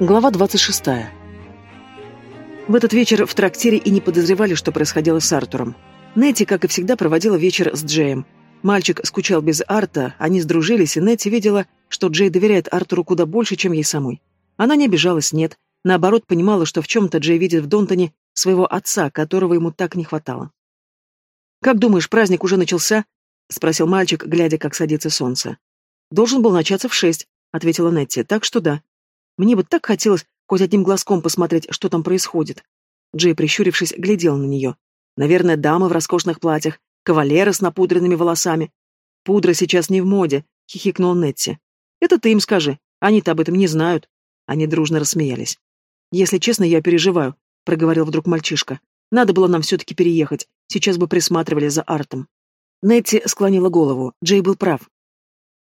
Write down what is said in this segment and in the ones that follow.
Глава 26. В этот вечер в трактире и не подозревали, что происходило с Артуром. Нетти, как и всегда, проводила вечер с Джеем. Мальчик скучал без Арта, они сдружились, и Нетти видела, что Джей доверяет Артуру куда больше, чем ей самой. Она не обижалась, нет. Наоборот, понимала, что в чем-то Джей видит в Донтоне своего отца, которого ему так не хватало. «Как думаешь, праздник уже начался?» — спросил мальчик, глядя, как садится солнце. «Должен был начаться в шесть», — ответила Нетти, — «так что да». Мне бы так хотелось хоть одним глазком посмотреть, что там происходит. Джей, прищурившись, глядел на нее. Наверное, дамы в роскошных платьях, кавалеры с напудренными волосами. Пудра сейчас не в моде, хихикнул Нетти. Это ты им скажи, они-то об этом не знают. Они дружно рассмеялись. Если честно, я переживаю, проговорил вдруг мальчишка. Надо было нам все-таки переехать, сейчас бы присматривали за Артом. Нетти склонила голову, Джей был прав.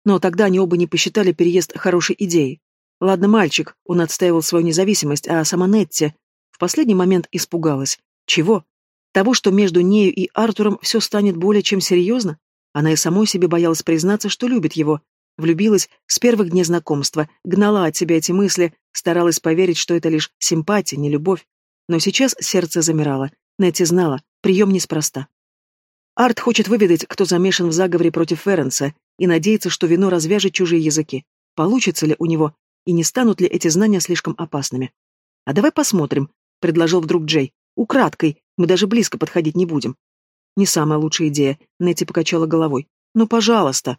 Но тогда они оба не посчитали переезд хорошей идеей. Ладно, мальчик, он отстаивал свою независимость, а сама Нетти в последний момент испугалась. Чего? Того, что между нею и Артуром все станет более чем серьезно? Она и самой себе боялась признаться, что любит его. Влюбилась с первых дней знакомства, гнала от себя эти мысли, старалась поверить, что это лишь симпатия, не любовь. Но сейчас сердце замирало. Нетти знала, прием неспроста. Арт хочет выведать, кто замешан в заговоре против Ференса, и надеется, что вино развяжет чужие языки. Получится ли у него, и не станут ли эти знания слишком опасными. «А давай посмотрим», — предложил вдруг Джей. «Украдкой, мы даже близко подходить не будем». «Не самая лучшая идея», — Нетти покачала головой. «Ну, пожалуйста».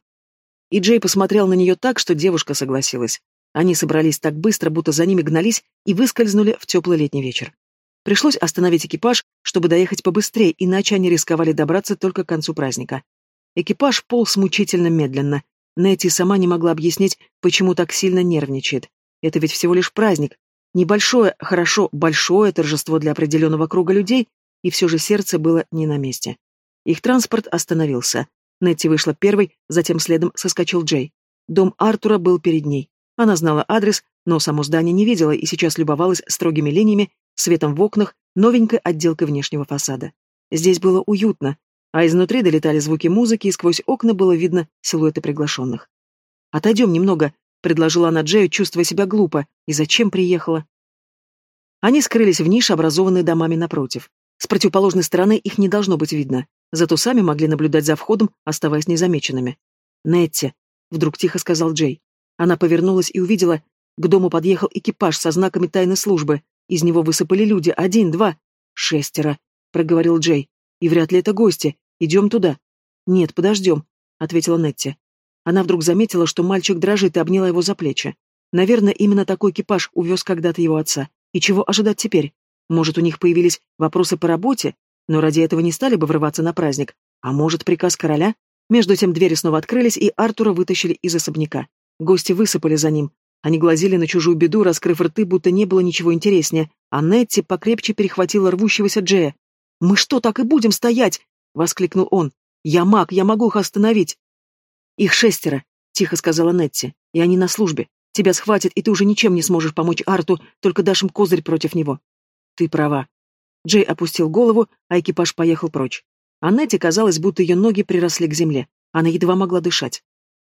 И Джей посмотрел на нее так, что девушка согласилась. Они собрались так быстро, будто за ними гнались, и выскользнули в теплый летний вечер. Пришлось остановить экипаж, чтобы доехать побыстрее, иначе они рисковали добраться только к концу праздника. Экипаж полз мучительно медленно. Нэти сама не могла объяснить, почему так сильно нервничает. Это ведь всего лишь праздник. Небольшое, хорошо, большое торжество для определенного круга людей, и все же сердце было не на месте. Их транспорт остановился. Нетти вышла первой, затем следом соскочил Джей. Дом Артура был перед ней. Она знала адрес, но само здание не видела и сейчас любовалась строгими линиями, светом в окнах, новенькой отделкой внешнего фасада. Здесь было уютно, а изнутри долетали звуки музыки, и сквозь окна было видно силуэты приглашенных. «Отойдем немного», — предложила она Джею, чувствуя себя глупо. «И зачем приехала?» Они скрылись в нише, образованной домами напротив. С противоположной стороны их не должно быть видно, зато сами могли наблюдать за входом, оставаясь незамеченными. «Нетти», — вдруг тихо сказал Джей. Она повернулась и увидела, к дому подъехал экипаж со знаками тайной службы. Из него высыпали люди. Один, два. «Шестеро», — проговорил Джей. «И вряд ли это гости. Идем туда. Нет, подождем, ответила Нетти. Она вдруг заметила, что мальчик дрожит и обняла его за плечи. Наверное, именно такой экипаж увез когда-то его отца. И чего ожидать теперь? Может, у них появились вопросы по работе, но ради этого не стали бы врываться на праздник. А может, приказ короля? Между тем двери снова открылись, и Артура вытащили из особняка. Гости высыпали за ним. Они глазели на чужую беду, раскрыв рты, будто не было ничего интереснее, а Нетти покрепче перехватила рвущегося Джея. «Мы что, так и будем стоять?» — воскликнул он. «Я маг, я могу их остановить!» «Их шестеро», — тихо сказала Нетти, — «и они на службе. Тебя схватят, и ты уже ничем не сможешь помочь Арту, только дашь им козырь против него». «Ты права». Джей опустил голову, а экипаж поехал прочь. А Нетти казалось, будто ее ноги приросли к земле. Она едва могла дышать.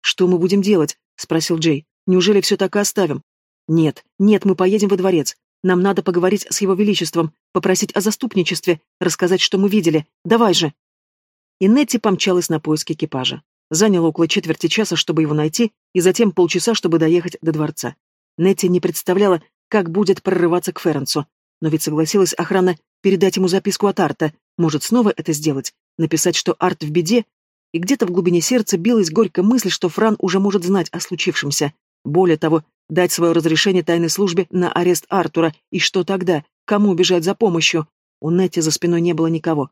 «Что мы будем делать?» — спросил Джей. «Неужели все так и оставим?» «Нет, нет, мы поедем во дворец. Нам надо поговорить с его величеством, попросить о заступничестве, рассказать, что мы видели. Давай же!» И Нетти помчалась на поиски экипажа. Заняло около четверти часа, чтобы его найти, и затем полчаса, чтобы доехать до дворца. Нетти не представляла, как будет прорываться к Ференцу. Но ведь согласилась охрана передать ему записку от Арта. Может снова это сделать? Написать, что Арт в беде? И где-то в глубине сердца билась горькая мысль, что Фран уже может знать о случившемся. Более того, дать свое разрешение тайной службе на арест Артура. И что тогда? Кому бежать за помощью? У Нетти за спиной не было никого.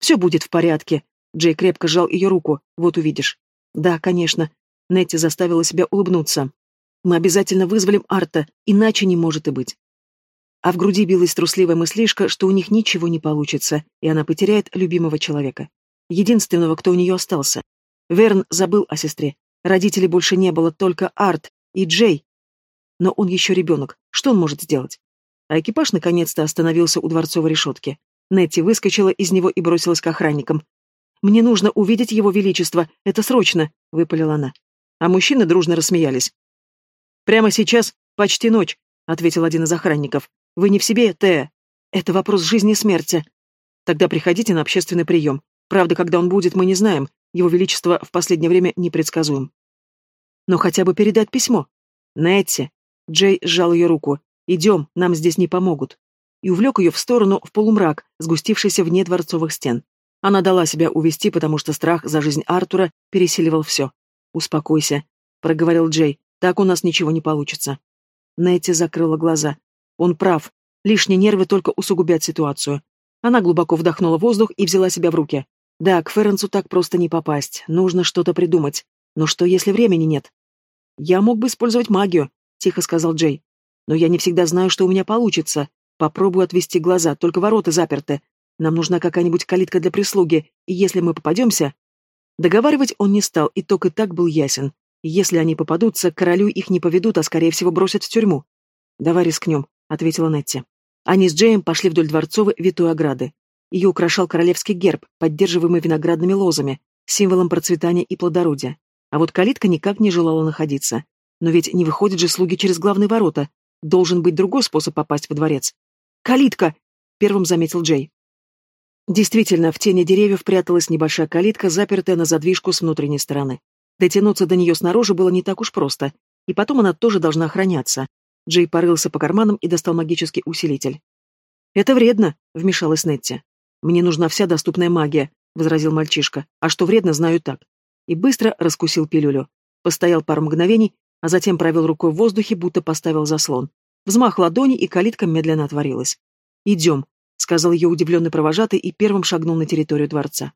Все будет в порядке. Джей крепко сжал ее руку. Вот увидишь. Да, конечно. Нетти заставила себя улыбнуться. Мы обязательно вызволим Арта, иначе не может и быть. А в груди билась трусливая мыслишка, что у них ничего не получится, и она потеряет любимого человека. Единственного, кто у нее остался. Верн забыл о сестре. Родителей больше не было, только Арт и Джей. Но он еще ребенок. Что он может сделать? А экипаж наконец-то остановился у дворцовой решетки. Нетти выскочила из него и бросилась к охранникам. «Мне нужно увидеть его величество, это срочно!» — выпалила она. А мужчины дружно рассмеялись. «Прямо сейчас «Почти ночь», — ответил один из охранников. «Вы не в себе, Тея? Это вопрос жизни и смерти. Тогда приходите на общественный прием. Правда, когда он будет, мы не знаем. Его Величество в последнее время непредсказуем». «Но хотя бы передать письмо». «Нетти». Джей сжал ее руку. «Идем, нам здесь не помогут». И увлек ее в сторону, в полумрак, сгустившийся вне дворцовых стен. Она дала себя увести, потому что страх за жизнь Артура пересиливал все. «Успокойся», — проговорил Джей. «Так у нас ничего не получится». Нетти закрыла глаза. Он прав. Лишние нервы только усугубят ситуацию. Она глубоко вдохнула воздух и взяла себя в руки. Да, к Ференцу так просто не попасть. Нужно что-то придумать. Но что, если времени нет? «Я мог бы использовать магию», — тихо сказал Джей. «Но я не всегда знаю, что у меня получится. Попробую отвести глаза, только ворота заперты. Нам нужна какая-нибудь калитка для прислуги, и если мы попадемся...» Договаривать он не стал, и так был ясен. Если они попадутся, королю их не поведут, а скорее всего бросят в тюрьму. «Давай рискнем», — ответила Нетти. Они с Джеем пошли вдоль дворцовой витой ограды. Ее украшал королевский герб, поддерживаемый виноградными лозами, символом процветания и плодородия. А вот калитка никак не желала находиться. Но ведь не выходят же слуги через главные ворота. Должен быть другой способ попасть во дворец. «Калитка!» — первым заметил Джей. Действительно, в тени деревьев пряталась небольшая калитка, запертая на задвижку с внутренней стороны. Дотянуться до нее снаружи было не так уж просто, и потом она тоже должна охраняться. Джей порылся по карманам и достал магический усилитель. «Это вредно», — вмешалась Нетти. «Мне нужна вся доступная магия», — возразил мальчишка. «А что вредно, знаю так». И быстро раскусил пилюлю. Постоял пару мгновений, а затем провел рукой в воздухе, будто поставил заслон. Взмах ладони, и калитка медленно отворилась. «Идем», — сказал ее удивленный провожатый и первым шагнул на территорию дворца.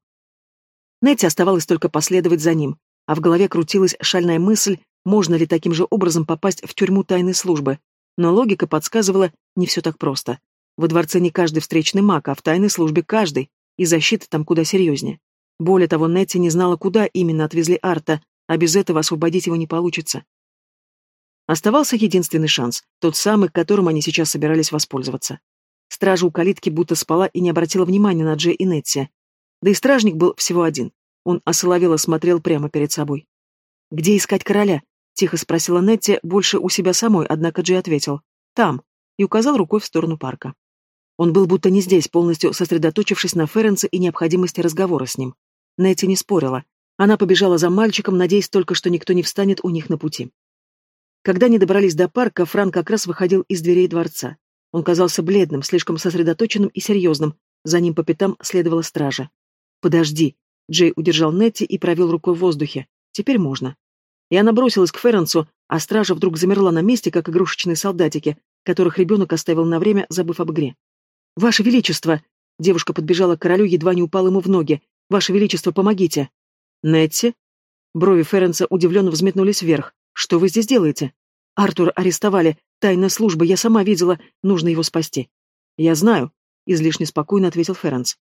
Нетти оставалось только последовать за ним, а в голове крутилась шальная мысль, можно ли таким же образом попасть в тюрьму тайной службы. Но логика подсказывала, не все так просто. Во дворце не каждый встречный маг, а в тайной службе каждый, и защита там куда серьезнее. Более того, Нетти не знала, куда именно отвезли Арта, а без этого освободить его не получится. Оставался единственный шанс, тот самый, которым они сейчас собирались воспользоваться. Стража у калитки будто спала и не обратила внимания на Джей и Нетти. Да и стражник был всего один. Он осоловело смотрел прямо перед собой. «Где искать короля?» — тихо спросила Нетти, больше у себя самой, однако Джей ответил. «Там», и указал рукой в сторону парка. Он был будто не здесь, полностью сосредоточившись на Ференце и необходимости разговора с ним. Нетти не спорила. Она побежала за мальчиком, надеясь только, что никто не встанет у них на пути. Когда они добрались до парка, Франк как раз выходил из дверей дворца. Он казался бледным, слишком сосредоточенным и серьезным. За ним по пятам следовала стража. «Подожди», Джей удержал Нетти и провел рукой в воздухе. Теперь можно. И она бросилась к Ференсу, а стража вдруг замерла на месте, как игрушечные солдатики, которых ребенок оставил на время, забыв об игре. «Ваше Величество!» Девушка подбежала к королю, едва не упала ему в ноги. «Ваше Величество, помогите!» «Нетти?» Брови Ференса удивленно взметнулись вверх. «Что вы здесь делаете?» «Артура арестовали. Тайная служба, я сама видела. Нужно его спасти». «Я знаю», — излишне спокойно ответил Ференс.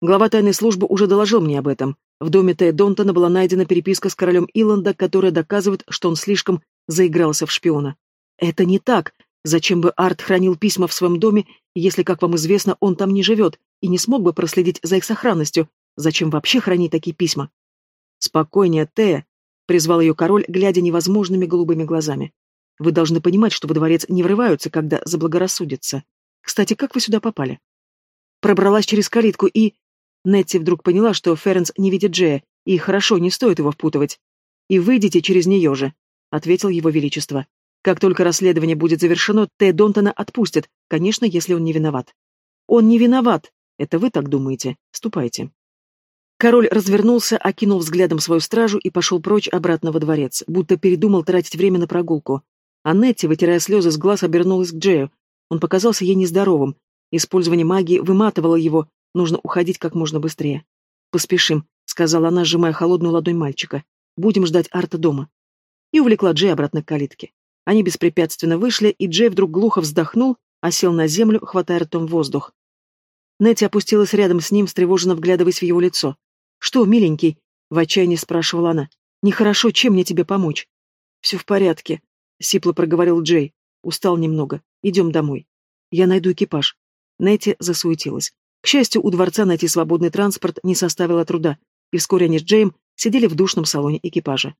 Глава тайной службы уже доложил мне об этом. В доме Тея Донтона была найдена переписка с королем Иланда, которая доказывает, что он слишком заигрался в шпиона. Это не так. Зачем бы Арт хранил письма в своем доме, если, как вам известно, он там не живет и не смог бы проследить за их сохранностью? Зачем вообще хранить такие письма? Спокойнее, Тея, призвал ее король, глядя невозможными голубыми глазами. Вы должны понимать, что во дворец не врываются, когда заблагорассудится. Кстати, как вы сюда попали? Пробралась через калитку и... Нетти вдруг поняла, что Ференс не видит Джея, и хорошо, не стоит его впутывать. «И выйдите через нее же», — ответил его величество. «Как только расследование будет завершено, Т. Донтона отпустят, конечно, если он не виноват». «Он не виноват! Это вы так думаете? Ступайте». Король развернулся, окинул взглядом свою стражу и пошел прочь обратно во дворец, будто передумал тратить время на прогулку. А Нетти, вытирая слезы с глаз, обернулась к Джею. Он показался ей нездоровым. Использование магии выматывало его, Нужно уходить как можно быстрее. «Поспешим», — сказала она, сжимая холодную ладонь мальчика. «Будем ждать Арта дома». И увлекла Джей обратно к калитке. Они беспрепятственно вышли, и Джей вдруг глухо вздохнул, а сел на землю, хватая ртом воздух. Нетти опустилась рядом с ним, встревоженно вглядываясь в его лицо. «Что, миленький?» — в отчаянии спрашивала она. «Нехорошо, чем мне тебе помочь?» «Все в порядке», — сипло проговорил Джей. «Устал немного. Идем домой. Я найду экипаж». Нетти засуетилась. К счастью, у дворца найти свободный транспорт не составило труда, и вскоре они с Джейм сидели в душном салоне экипажа.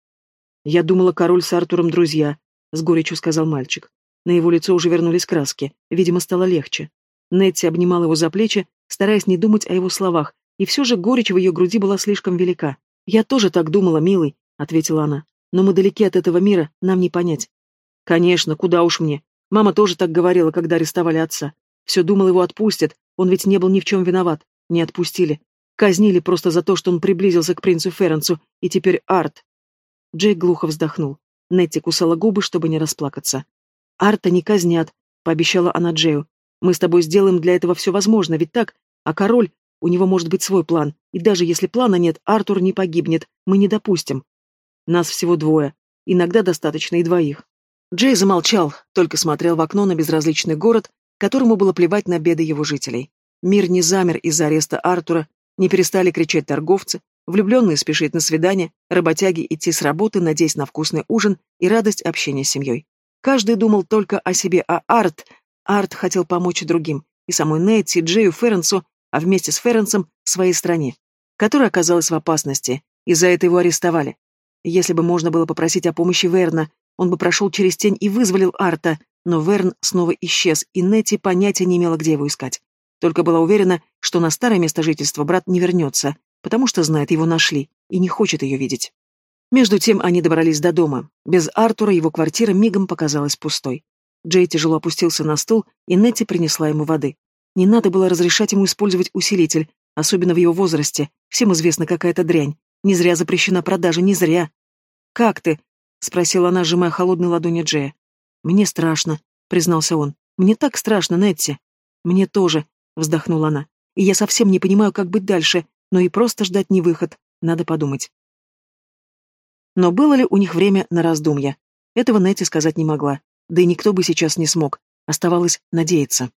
«Я думала, король с Артуром друзья», — с горечью сказал мальчик. На его лицо уже вернулись краски, видимо, стало легче. Нетти обнимал его за плечи, стараясь не думать о его словах, и все же горечь в ее груди была слишком велика. «Я тоже так думала, милый», — ответила она. «Но мы далеки от этого мира, нам не понять». «Конечно, куда уж мне. Мама тоже так говорила, когда арестовали отца. Все думал, его отпустят, он ведь не был ни в чем виноват. Не отпустили. Казнили просто за то, что он приблизился к принцу Ференцу, и теперь Арт. Джейк глухо вздохнул. Нетти кусала губы, чтобы не расплакаться. «Арта не казнят», — пообещала она Джею. «Мы с тобой сделаем для этого все возможное, ведь так? А король, у него может быть свой план, и даже если плана нет, Артур не погибнет, мы не допустим. Нас всего двое, иногда достаточно и двоих». Джей замолчал, только смотрел в окно на безразличный город, которому было плевать на беды его жителей. Мир не замер из-за ареста Артура, не перестали кричать торговцы, влюбленные спешить на свидание, работяги идти с работы, надеясь на вкусный ужин и радость общения с семьей. Каждый думал только о себе, а Арт... Арт хотел помочь другим, и самой Нетти, Джею, Ференсу, а вместе с Ференсом своей стране, которая оказалась в опасности, и за это его арестовали. Если бы можно было попросить о помощи Верна, он бы прошел через тень и вызволил Арта, но Верн снова исчез, и Нетти понятия не имела, где его искать. Только была уверена, что на старое место жительства брат не вернется, потому что знает, его нашли, и не хочет ее видеть. Между тем они добрались до дома. Без Артура его квартира мигом показалась пустой. Джей тяжело опустился на стул, и Нетти принесла ему воды. Не надо было разрешать ему использовать усилитель, особенно в его возрасте. Всем известна какая-то дрянь. Не зря запрещена продажа, не зря. «Как ты?» — спросила она, сжимая холодные ладони Джея. «Мне страшно», — признался он. «Мне так страшно, Нетти». «Мне тоже», — вздохнула она. «И я совсем не понимаю, как быть дальше, но и просто ждать не выход. Надо подумать». Но было ли у них время на раздумья? Этого Нетти сказать не могла. Да и никто бы сейчас не смог. Оставалось надеяться.